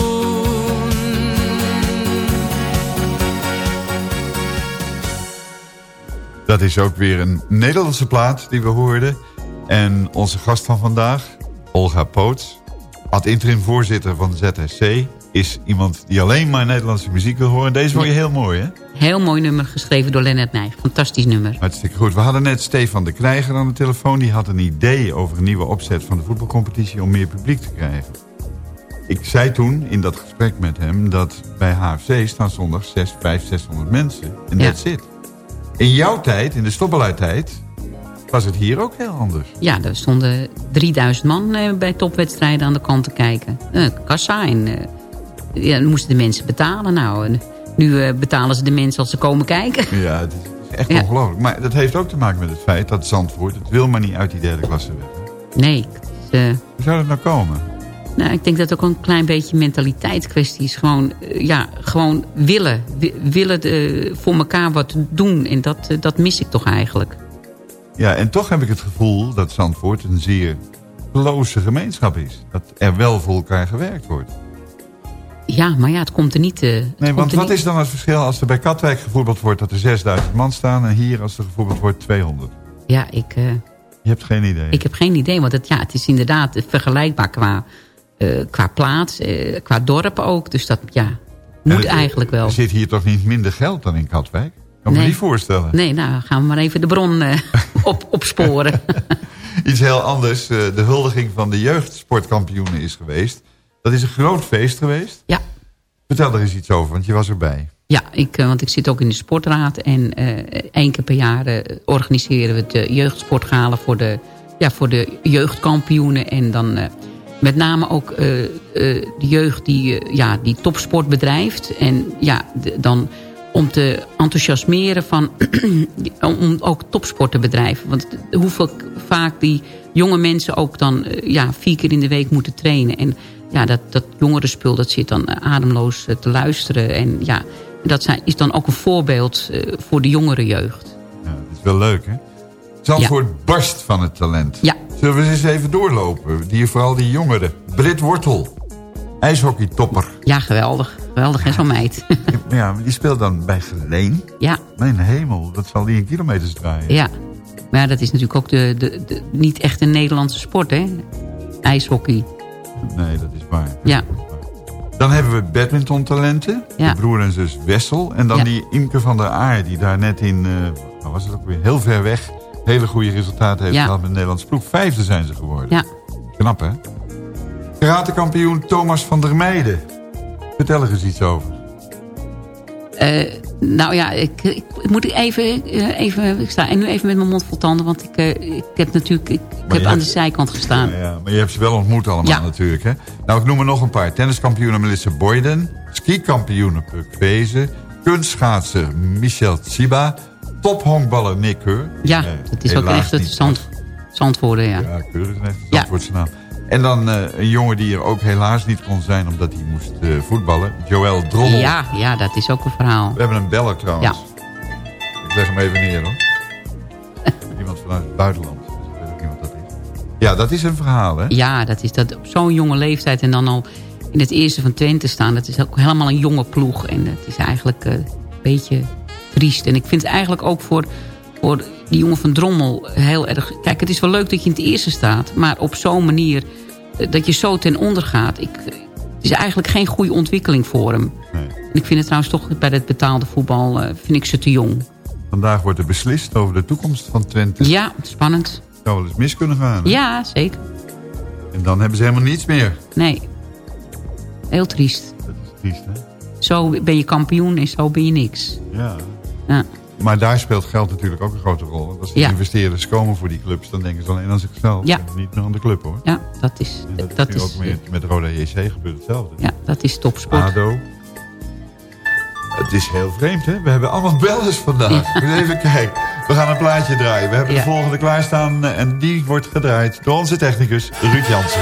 Dat is ook weer een Nederlandse plaat die we hoorden. En onze gast van vandaag, Olga Poots, ad interim voorzitter van de ZSC... is iemand die alleen maar Nederlandse muziek wil horen. Deze vond je heel mooi, hè? Heel mooi nummer, geschreven door Lennart Nijg. Fantastisch nummer. Hartstikke goed. We hadden net Stefan de Krijger aan de telefoon. Die had een idee over een nieuwe opzet van de voetbalcompetitie... om meer publiek te krijgen. Ik zei toen in dat gesprek met hem... dat bij HFC staan zondag 6, 5, 600 mensen. En Ja. that's it. In jouw tijd, in de stoppeluidtijd... was het hier ook heel anders. Ja, er stonden 3000 man eh, bij topwedstrijden aan de kant te kijken. Eh, kassa en eh, ja, dan moesten de mensen betalen. Nou, en nu eh, betalen ze de mensen als ze komen kijken. *laughs* Ja, het is echt Ja. ongelooflijk. Maar dat heeft ook te maken met het feit dat Zandvoort... het wil maar niet uit die derde klasse weg. Nee, het Hoe zou dat nou komen? Nou, ik denk dat het ook een klein beetje mentaliteitskwestie is. Gewoon, eh, ja, gewoon willen. Wi- willen eh, voor elkaar wat doen. En dat, eh, dat mis ik toch eigenlijk. Ja, en toch heb ik het gevoel dat Zandvoort een zeer close gemeenschap is. Dat er wel voor elkaar gewerkt wordt. Ja, maar ja, het komt er niet... het Nee, want wat niet- is dan het verschil als er bij Katwijk gevoetbald wordt... dat er 6000 man staan en hier als er gevoetbald wordt 200? Ja, ik... Je hebt geen idee. Ik heb geen idee, want het, ja, het is inderdaad vergelijkbaar qua, qua plaats, eh, qua dorp ook. Dus dat ja, moet het- eigenlijk wel. Er zit hier toch niet minder geld dan in Katwijk? Kan me Nee. niet voorstellen. Nee, nou gaan we maar even de bron eh, *laughs* op, opsporen. *laughs* Iets heel anders. eh, De huldiging van de jeugdsportkampioenen is geweest. Dat is een groot feest geweest. Ja. Vertel er eens iets over, want je was erbij. Ja, ik, eh, want ik zit ook in de sportraad. En eh één keer per jaar eh, organiseren we de jeugdsportgala voor de, ja, voor de jeugdkampioenen. En dan eh, met name ook eh, eh, de jeugd die, eh, ja, die topsport bedrijft. En ja, de- dan om te enthousiasmeren van, *clears throat* om ook topsport te bedrijven. Want hoeveel vaak die jonge mensen ook dan ja, vier keer in de week moeten trainen. En ja, dat, dat jongerenspul dat zit dan ademloos te luisteren. En ja, dat zijn, is dan ook een voorbeeld voor de jongere jeugd. Ja, dat is wel leuk hè? Zandvoort ja. barst van het talent. Ja. Zullen we eens even doorlopen? Die, vooral die jongeren. Brit Wortel. IJshockeytopper. Ja, geweldig. Geweldig, hè, zo'n meid. *laughs* ja, maar die speelt dan bij Geleen. Ja. Mijn hemel, dat zal die in kilometers draaien. Ja. Maar dat is natuurlijk ook de, de, de, niet echt een Nederlandse sport, hè? IJshockey. Nee, dat is waar. Ja. Dan hebben we badmintontalenten. Ja. De broer en zus Wessel. En dan Ja. die Imke van der Aar, die daar net in... waar was het ook weer? Heel ver weg hele goede resultaten heeft gehad met de Nederlandse ploeg. Vijfde zijn ze geworden. Ja. Knap, hè? Karatekampioen Thomas van der Meijden. Vertel er eens iets over. Eh, nou ja, ik, ik, ik moet even, eh, even... Ik sta nu even met mijn mond vol tanden, want ik, eh, ik heb natuurlijk... Ik, heb aan de zijkant gestaan. Ja, ja, maar je hebt ze wel ontmoet allemaal Ja. natuurlijk, hè? Nou, ik noem er nog een paar. Tenniskampioen Melissa Boyden. Skikampioen Puk Bezen. Kunstschaatser Michel Tsiba. Tophonkballer Nick Keur. Ja, het is ook echt het zand, zandwoorden, ja. Ja, Keur is net. Zandvoortse naam. En dan eh, een jongen die er ook helaas niet kon zijn... omdat hij moest eh, voetballen. Joël Drommel. Ja, ja, dat is ook een verhaal. We hebben een beller trouwens. Ja. Ik leg hem even neer hoor. *laughs* Iemand vanuit het buitenland. Dus ik weet ook niet wat dat is. Ja, dat is een verhaal hè? Ja, dat is dat op zo'n jonge leeftijd en dan al in het eerste van Twente staan. Dat is ook helemaal een jonge ploeg. En het is eigenlijk eh, een beetje triest. En ik vind het eigenlijk ook voor, voor die jongen van Drommel heel erg... Kijk, het is wel leuk dat je in het eerste staat. Maar op zo'n manier eh, dat je zo ten onder gaat. Ik, het is eigenlijk geen goede ontwikkeling voor hem. Nee. En ik vind het trouwens toch bij het betaalde voetbal eh, vind ik ze te jong. Vandaag wordt er beslist over de toekomst van Twente. Ja, spannend. Zou wel eens mis kunnen gaan. hè? Ja, zeker. En dan hebben ze helemaal niets meer. Nee. Heel triest. Dat is triest hè? Zo ben je kampioen en zo ben je niks. Ja. Ja. Maar daar speelt geld natuurlijk ook een grote rol. Want als de Ja. investeerders komen voor die clubs... dan denken ze alleen aan zichzelf. Ja. En niet meer aan de club hoor. Ja, dat is, En dat, dat is ook met, met Roda JC gebeurt hetzelfde. ja, dat is topsport. ADO. Het is heel vreemd, hè? We hebben allemaal bellers vandaag. Even kijken. We gaan een plaatje draaien. We hebben de volgende klaarstaan en die wordt gedraaid door onze technicus Ruud Jansen.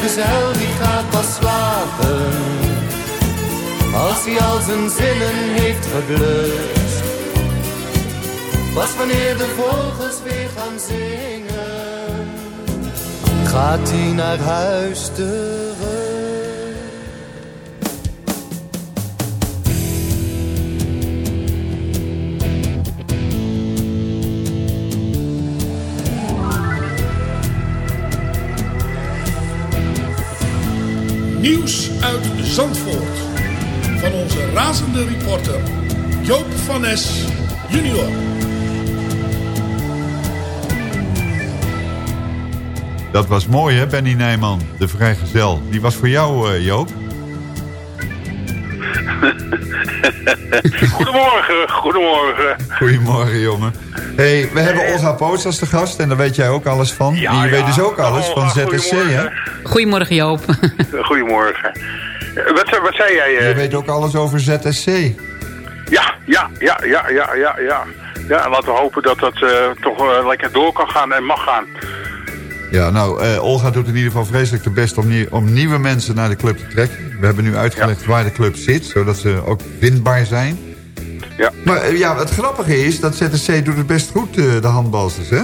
Vrijgezel die gaat pas slapen. Als hij al zijn zinnen heeft geblust. Pas wanneer de vogels weer gaan zingen. Gaat hij naar huis. Nieuws uit Zandvoort. Van onze razende reporter Joop van Es junior. Dat was mooi hè, Benny Nijman, de vrijgezel. Die was voor jou, eh, Joop. *laughs* Goedemorgen, goedemorgen. Goedemorgen, jongen. Hey, we hebben Olga Poots als de gast en daar weet jij ook alles van. Ja, en je ja. weet dus ook alles Olga, van ZSC, hè? goedemorgen. Goedemorgen Joop. Goedemorgen. Eh, Wat, wat zei jij? eh? Je weet ook alles over ZSC. Ja, ja, ja, ja, ja, ja, ja. Ja, en laten we hopen dat dat eh, toch eh, lekker door kan gaan en mag gaan. Ja, nou, eh, Olga doet in ieder geval vreselijk de best om, nie- om nieuwe mensen naar de club te trekken. We hebben nu uitgelegd waar de club zit, zodat ze ook vindbaar zijn. Ja. Maar eh, ja, het grappige is dat ZSC doet het best goed, eh, de handbalsters, hè?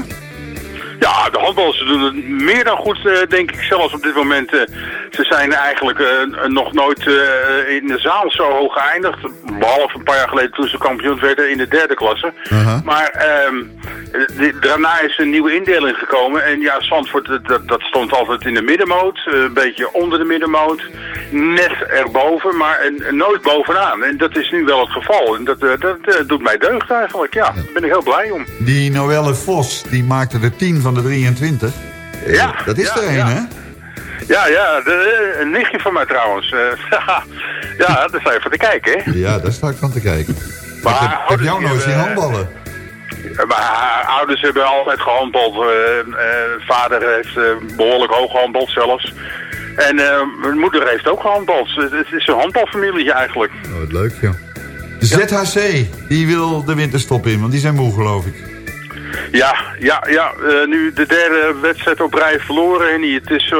Ja, de handballers doen het meer dan goed, eh, denk ik zelfs op dit moment. Ze zijn eigenlijk eh, nog nooit eh, in de zaal zo hoog geëindigd. Behalve een paar jaar geleden toen ze kampioen werden in de derde klasse. Maar ehm, de- daarna is een nieuwe indeling gekomen. En ja, Zandvoort, dat- dat, stond altijd in de middenmoot. eh, een beetje onder de middenmoot. Net erboven, maar en, nooit bovenaan. En dat is nu wel het geval. En dat, dat doet mij deugd eigenlijk, ja. Daar ben ik heel blij om. Die Noelle Vos, die maakte er 10 van de 23. Eh, Ja, Dat is ja, er een, ja. hè? Ja, ja, de, een nichtje van mij trouwens. Eh, *laughs* ja, daar sta je voor te kijken, hè. Ja, daar sta ik van te kijken. Maar ik heb, heb ouders jou nooit zien hebben- handballen. Maar ouders hebben altijd gehandbald. eh, eh, vader heeft eh, behoorlijk hoog gehandbald zelfs. En eh, mijn moeder heeft ook gehandbald. Het, is een handbalfamilie eigenlijk. Oh, wat leuk, joh. De ZHC, die wil de winterstop in, want die zijn moe, geloof ik. Ja, ja, ja. eh, nu de derde wedstrijd op rij verloren. En het is eh,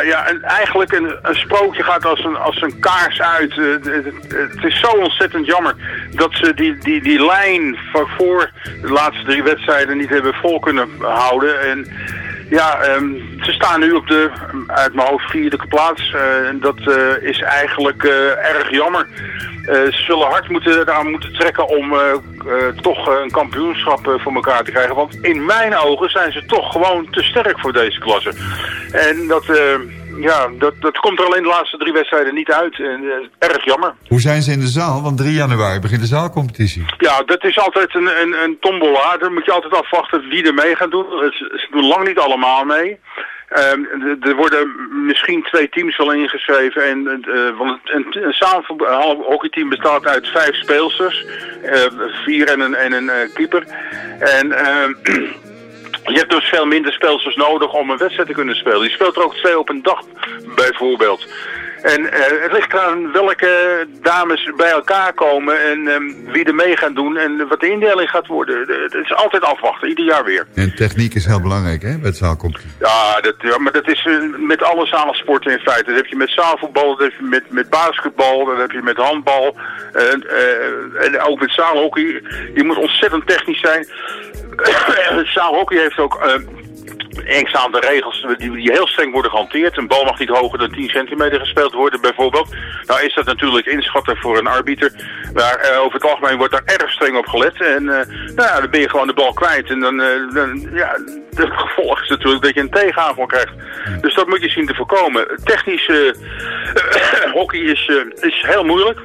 eh, ja, een, eigenlijk een, een sprookje gaat als een, als een kaars uit. Het- het is zo ontzettend jammer dat ze die, die, die lijn van voor de laatste drie wedstrijden niet hebben vol kunnen houden. En ja, ehm, ze staan nu op de, uit mijn hoofd, vierde plaats. Eh, en dat eh, is eigenlijk eh, erg jammer. Ze zullen hard moeten, eraan moeten trekken om toch een kampioenschap voor elkaar te krijgen. Want in mijn ogen zijn ze toch gewoon te sterk voor deze klasse. En dat, eh, ja, dat, dat komt er alleen de laatste drie wedstrijden niet uit. En, eh, erg jammer. Hoe zijn ze in de zaal? Want 3 januari begint de zaalcompetitie. Ja, dat is altijd een, een, een tombola. Dan moet je altijd afwachten wie er mee gaat doen. Ze, doen lang niet allemaal mee. Ehm, er worden misschien twee teams wel ingeschreven. En, eh, want een, een zaalhockeyteam bestaat uit vijf speelsters. eh, vier en een, en een eh, keeper. En... *clears throat* Je hebt dus veel minder speelsters nodig om een wedstrijd te kunnen spelen. Je speelt er ook twee op een dag, bijvoorbeeld. En eh, het ligt eraan welke dames bij elkaar komen en ehm, wie er mee gaan doen en wat de indeling gaat worden. De- Het is altijd afwachten, ieder jaar weer. En techniek is heel belangrijk, hè, bij het zaalcompetitie. Ja, dat, ja maar dat is eh, met alle zaalsporten in feite. Dat heb je met zaalvoetbal, dat heb je met, met basketbal, dat heb je met handbal. eh, eh, en ook met zaalhockey. Je moet ontzettend technisch zijn. *coughs* zaalhockey heeft ook... eh, een aantal regels die, die heel streng worden gehanteerd. Een bal mag niet hoger dan 10 centimeter gespeeld worden bijvoorbeeld. Nou is dat natuurlijk inschatten voor een arbiter. Maar eh, over het algemeen wordt daar erg streng op gelet. En eh, nou ja, dan ben je gewoon de bal kwijt. En dan, eh, dan ja, *laughs* het gevolg is natuurlijk dat je een tegenaanval krijgt. Dus dat moet je zien te voorkomen. Technisch eh, *coughs* hockey is, is heel moeilijk.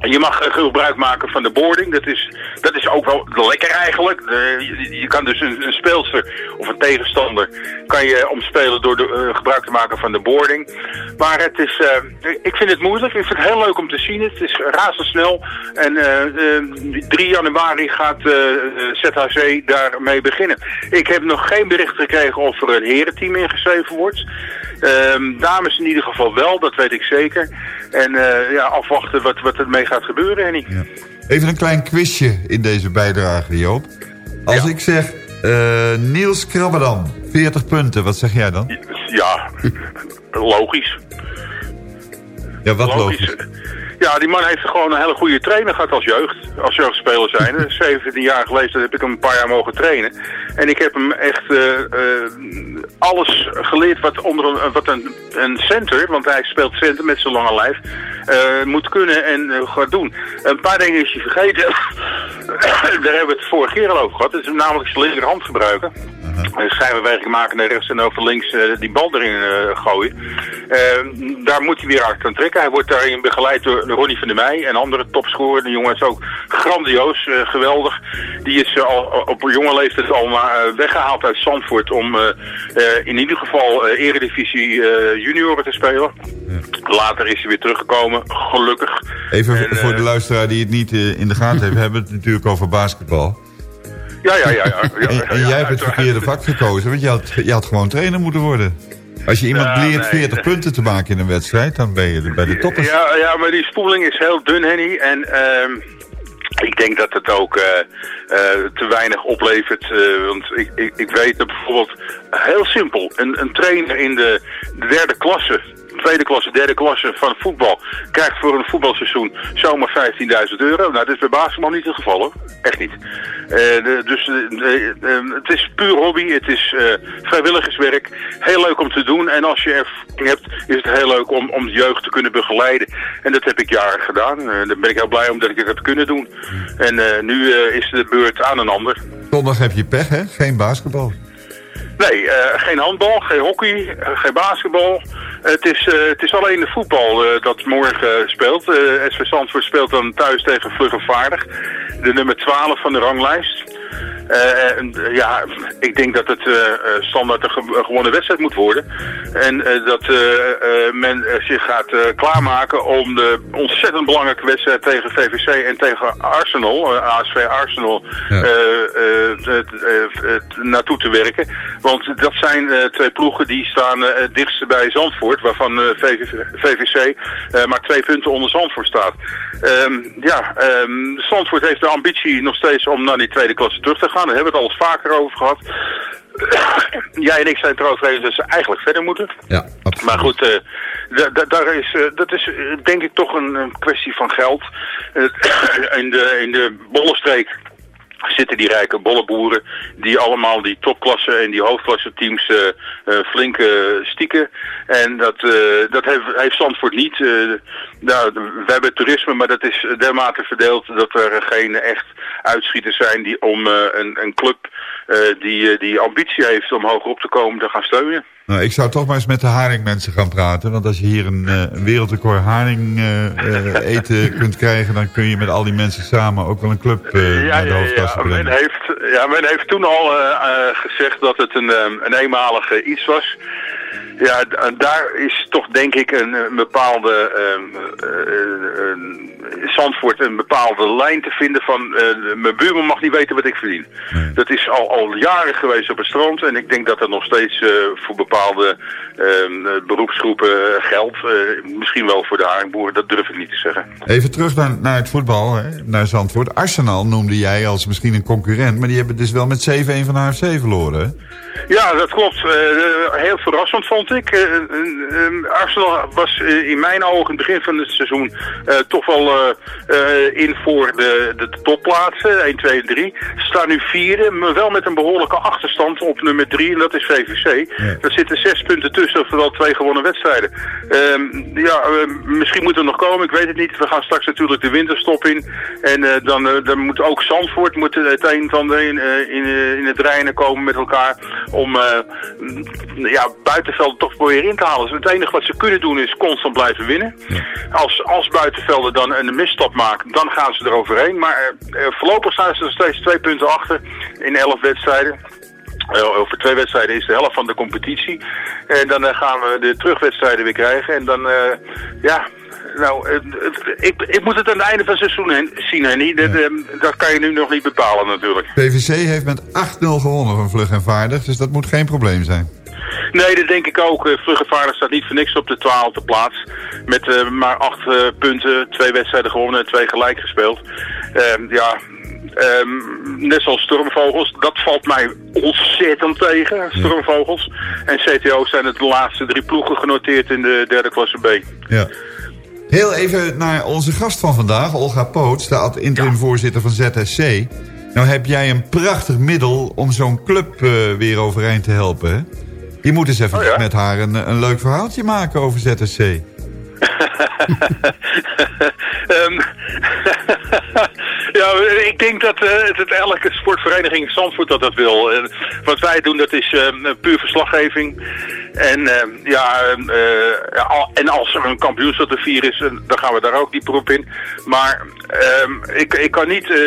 Je mag eh, gebruik maken van de boarding. Dat is, dat is ook wel lekker eigenlijk. Je, je kan dus een, een speelster of een tegenstander kan je omspelen door eh, gebruik te maken van de boarding. Maar het is, eh, ik vind het moeilijk. Ik vind het heel leuk om te zien. Het is razendsnel. En eh, 3 januari gaat ZHC daarmee beginnen. Ik heb nog geen bericht gekregen of er een herenteam ingeschreven wordt. Ehm, dames in ieder geval wel, dat weet ik zeker. En eh, ja, afwachten wat, wat ermee gaat gebeuren, Henny. Even een klein quizje in deze bijdrage, Joop. Als ik zeg eh, Niels Krabbedam, 40 punten, wat zeg jij dan? Ja, logisch. Ja, wat logisch. Ja, die man heeft gewoon een hele goede trainer gehad als jeugd. Als jeugdspeler zijn. 17 jaar geleden heb ik hem een paar jaar mogen trainen. En ik heb hem echt eh, eh, alles geleerd wat, onder een, wat een, een center, want hij speelt center met zijn lange lijf, eh, moet kunnen en gaat doen. Een paar dingen is hij vergeten. *coughs* Daar hebben we het vorige keer al over gehad. Dat is namelijk zijn linkerhand gebruiken. Een schijnbeweging maken naar rechts en over links eh, die bal erin eh, gooien. Eh, daar moet hij weer uit aan trekken. Hij wordt daarin begeleid door Ronnie van der Meij en andere topscorer. De jongen is ook grandioos, geweldig. Die is al op een jonge leeftijd al maar, eh, weggehaald uit Zandvoort om in ieder geval eredivisie junioren te spelen. Later is hij weer teruggekomen, gelukkig. Even En, voor de luisteraar die het niet in de gaten heeft, we hebben het natuurlijk over basketbal. Ja, ja, ja. ja, En, en jij hebt het verkeerde vak gekozen, want je had, je had gewoon trainer moeten worden. Als je iemand Ja, leert nee. 40 punten te maken in een wedstrijd, dan ben je bij de toppers. Ja, ja, maar die spoeling is heel dun, Henny. En ehm, ik denk dat het ook eh, eh, te weinig oplevert. eh, want ik, ik, ik weet dat bijvoorbeeld, heel simpel, een, een trainer in de derde klasse, tweede klasse, derde klasse van voetbal, krijgt voor een voetbalseizoen zomaar 15.000 euro. Nou, dat is bij basketbal niet het geval, hoor. Echt niet. Eh, dus eh, eh, het is puur hobby, het is vrijwilligerswerk. Heel leuk om te doen. En als je ervaring hebt, is het heel leuk om, om de jeugd te kunnen begeleiden. En dat heb ik jaren gedaan. Daar ben ik heel blij om dat ik het heb kunnen doen. En nu is de beurt aan een ander. Zondag heb je pech, hè? Geen basketbal. Nee, eh, geen handbal, geen hockey, eh, geen basketbal. Het is, eh, het is alleen de voetbal dat morgen speelt. SV Zandvoort speelt dan thuis tegen Vlug en Vaardig. De nummer 12 van de ranglijst. Eh, ja, ik denk dat het eh, standaard een ge- een gewonnen wedstrijd moet worden. En dat men zich gaat klaarmaken om de ontzettend belangrijke wedstrijd tegen VVC en tegen Arsenal, ASV Arsenal, naartoe te werken. Want dat zijn twee ploegen die staan het dichtst bij Zandvoort, waarvan VVC, maar twee punten onder Zandvoort staat. Ehm, ja, ehm, Zandvoort heeft de ambitie nog steeds om naar die tweede klasse terug te gaan. Daar hebben we het al eens vaker over gehad. *clears throat* Jij en ik zijn erover dat ze eigenlijk verder moeten. Ja, Maar goed, eh, da- da- daar is, eh, dat is eh, denk ik toch een, een kwestie van geld. *clears throat* In, de, in de Bollenstreek zitten die rijke bolleboeren die allemaal die topklasse en die hoofdklasse teams eh, eh, flink eh, stieken. En dat, dat heeft, heeft Zandvoort niet. Nou, we hebben toerisme, maar dat is dermate verdeeld dat er geen echt uitschieters zijn die om een, een club die, die ambitie heeft om hoger op te komen te gaan steunen. Nou, ik zou toch maar eens met de haringmensen gaan praten. Want als je hier een, eh, een wereldrecord haring eh, eh, eten *laughs* kunt krijgen... dan kun je met al die mensen samen ook wel een club eh, naar de hoofdklasse ja, men brengen. heeft, ja, men heeft toen al gezegd dat het een, een eenmalig eh, iets was. Ja, daar is toch denk ik een, een bepaalde ehm, eh, Zandvoort een bepaalde lijn te vinden van eh, mijn buurman mag niet weten wat ik verdien. Dat is al, al jaren geweest op het strand en ik denk dat dat nog steeds eh, voor bepaalde ehm, eh, beroepsgroepen geldt. Misschien wel voor de haringboer, dat durf ik niet te zeggen. Even terug naar, naar het voetbal, hè, naar Zandvoort. Arsenal noemde jij als misschien een concurrent... maar die hebben dus wel met 7-1 van HFC verloren, hè? Ja, dat klopt. Heel verrassend vond ik. Eh, eh, Arsenal was eh, in mijn ogen in het begin van het seizoen eh, toch wel eh, eh, in voor de, de topplaatsen, 1, 2 en 3. Ze staan nu vierde, maar wel met een behoorlijke achterstand op nummer 3 en dat is VVC. Er zitten zes punten tussen, oftewel twee gewonnen wedstrijden. Ehm, ja, eh, misschien moet er nog komen, ik weet het niet. We gaan straks natuurlijk de winterstop in. En eh, dan, eh, dan moet ook Zandvoort moet het een en ander in, eh, in, eh, in het reinen komen met elkaar om eh, mm, buitenvelden toch proberen in te halen. Dus het enige wat ze kunnen doen is constant blijven winnen. Als, als buitenvelden dan een misstap maken, dan gaan ze eroverheen. Maar eh, eh, voorlopig staan ze nog steeds twee punten achter in elf wedstrijden. Eh, over twee wedstrijden is de helft van de competitie. En dan gaan we de terugwedstrijden weer krijgen. En dan, ja, nou, het- ik, ik moet het aan het einde van het seizoen zien, Henny. Dat, eh, dat kan je nu nog niet bepalen natuurlijk. PVC heeft met 8-0 gewonnen van Vlug en Vaardig, dus dat moet geen probleem zijn. Nee, dat denk ik ook. Eh, Vluggevaardig staat niet voor niks op de twaalfde plaats. Met eh, maar acht eh, punten, twee wedstrijden gewonnen en twee gelijk gespeeld. Ehm, ja, ehm, net zoals Stormvogels, dat valt mij ontzettend tegen, Stormvogels. En CTO zijn het de laatste drie ploegen genoteerd in de derde klasse B. Ja. Heel even naar onze gast van vandaag, Olga Poots, de interim-voorzitter van ZSC. Nou heb jij een prachtig middel om zo'n club weer overeind te helpen, hè? Je moet eens even met haar een, een leuk verhaaltje maken over ZSC. *laughs* Ehm, *laughs* ja, ik denk dat eh, het elke sportvereniging Zandvoort dat dat wil. En wat wij doen, dat is eh, puur verslaggeving. En, eh, ja, eh, al- en als er een kampioenschap te vieren is, eh, dan gaan we daar ook dieper op in. Maar ehm, ik, ik kan niet eh,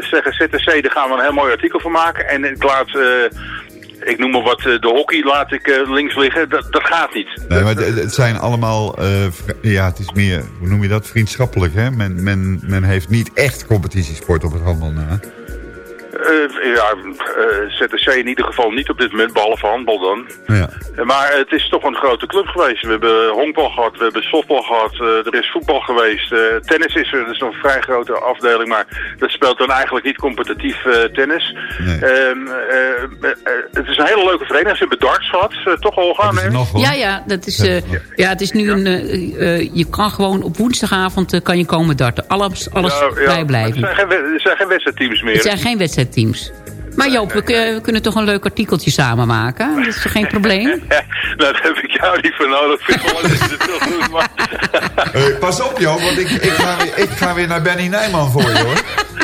zeggen, ZTC, daar gaan we een heel mooi artikel van maken. En ik laat... ik noem maar wat, eh, de hockey laat ik eh, links liggen. Dat, dat gaat niet. Nee, maar het zijn allemaal, eh, ja, het is meer, hoe noem je dat, vriendschappelijk, hè? Men, men, men heeft niet echt competitiesport op het handbal na. Eh, ja, eh, ZTC in ieder geval niet op dit moment, behalve handbal dan. Ja. Eh, Maar het is toch een grote club geweest. We hebben honkbal gehad, we hebben softbal gehad, eh, er is voetbal geweest. eh, tennis is er, dat is nog een vrij grote afdeling, maar dat speelt dan eigenlijk niet competitief eh, tennis. Ehm, eh, eh, het is een hele leuke vereniging. Ze hebben darts gehad, eh, toch Olga? Nee? Ja, ja, dat is, eh, ja, het is nu een... je kan gewoon op woensdagavond kan je komen darten. Alles, alles Ja, ja. Het vrijblijven. zijn geen, geen wedstrijdteams meer. Het zijn geen wedstrijdteams. Maar Joop, we, kun- we kunnen toch een leuk artikeltje samen maken? Dat is toch geen probleem? nou, *laughs* daar heb ik jou niet voor nodig. Dat. Eh, pas op, joh, want ik, ik, ga weer, ik ga weer naar Benny Nijman voor je, hoor.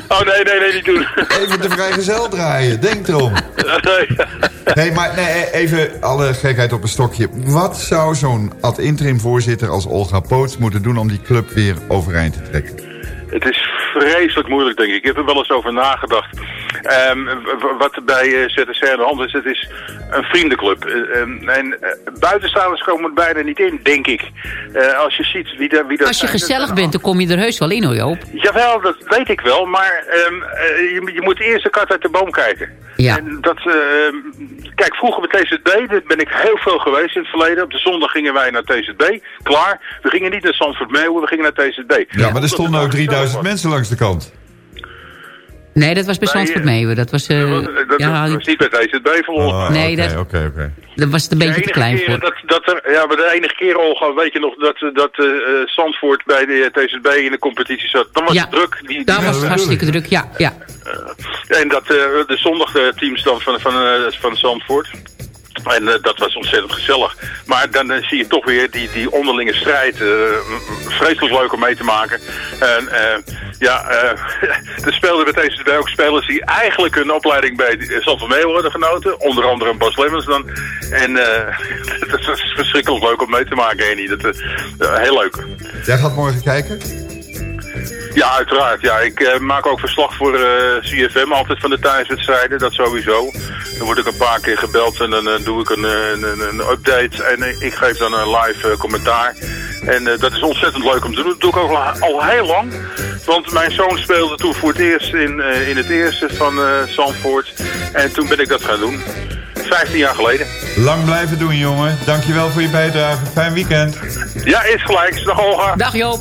Oh, nee, nee, nee, niet doen. Even de vrijgezel draaien, denk erom. Nee, maar nee, even alle gekheid op een stokje. Wat zou zo'n ad-interim voorzitter als Olga Poots moeten doen... om die club weer overeind te trekken? Het is vreselijk moeilijk, denk ik. Ik heb er wel eens over nagedacht. Ehm, w- wat er bij eh, ZSC aan de hand is, het is een vriendenclub. Eh, ehm, en eh, buitenstaanders komen er bijna niet in, denk ik. Eh, als je ziet wie, daar wie dat Als je zijn, gezellig bent, dan kom je er heus wel in hoor, Joop. Jawel, dat weet ik wel, maar ehm, eh, je, je moet eerst de kat uit de boom kijken. Ja. En dat, kijk, vroeger bij TZB, daar ben ik heel veel geweest in het verleden. Op de zondag gingen wij naar TZB, klaar. We gingen niet naar Zandvoort Meeuwen, we gingen naar TZB. Ja, maar er stonden ook 3000 mensen langs de kant. Nee, dat was bij Zandvoort eh, Meeuwen. Dat was... eh, Dat, ja, dat was niet bij TZB volgens mij. Nee, dat- Oké, oké. dat was het een beetje te klein keer voor. Dat, dat er, ja, maar de enige keer, Olga, weet je nog dat, dat eh, eh, Zandvoort bij de eh, TZB in de competitie zat. Dan was Ja, het druk. Die, die- Daar was het hartstikke druk, ja. ja. En dat, eh, de zondagteams dan van, van, eh, van Zandvoort. En eh, dat was ontzettend gezellig. Maar dan eh, zie je toch weer die, die onderlinge strijd. eh, vreselijk leuk om mee te maken. En ja, *laughs* er speelden bij deze ook spelers die eigenlijk een opleiding bij Zandvoort Meeuwen hadden genoten. Onder andere Bas Lemmens dan. En *laughs* dat was verschrikkelijk leuk om mee te maken, Henny. Dat, heel leuk. Jij gaat morgen kijken? *laughs* Ja, uiteraard. Ja, ik eh, maak ook verslag voor eh, CFM altijd van de thuiswedstrijden, dat sowieso. Dan word ik een paar keer gebeld en dan eh, doe ik een, een, een, een update en ik geef dan een live commentaar. En eh, dat is ontzettend leuk om te doen. Dat doe ik ook al, al heel lang. Want mijn zoon speelde toen voor het eerst in, eh, in het eerste van eh Zandvoort. En toen ben ik dat gaan doen. 15 jaar geleden. Lang blijven doen, jongen. Dankjewel voor je bijdrage. Fijn weekend. Ja, is gelijk. Dag Olga. Dag Joop.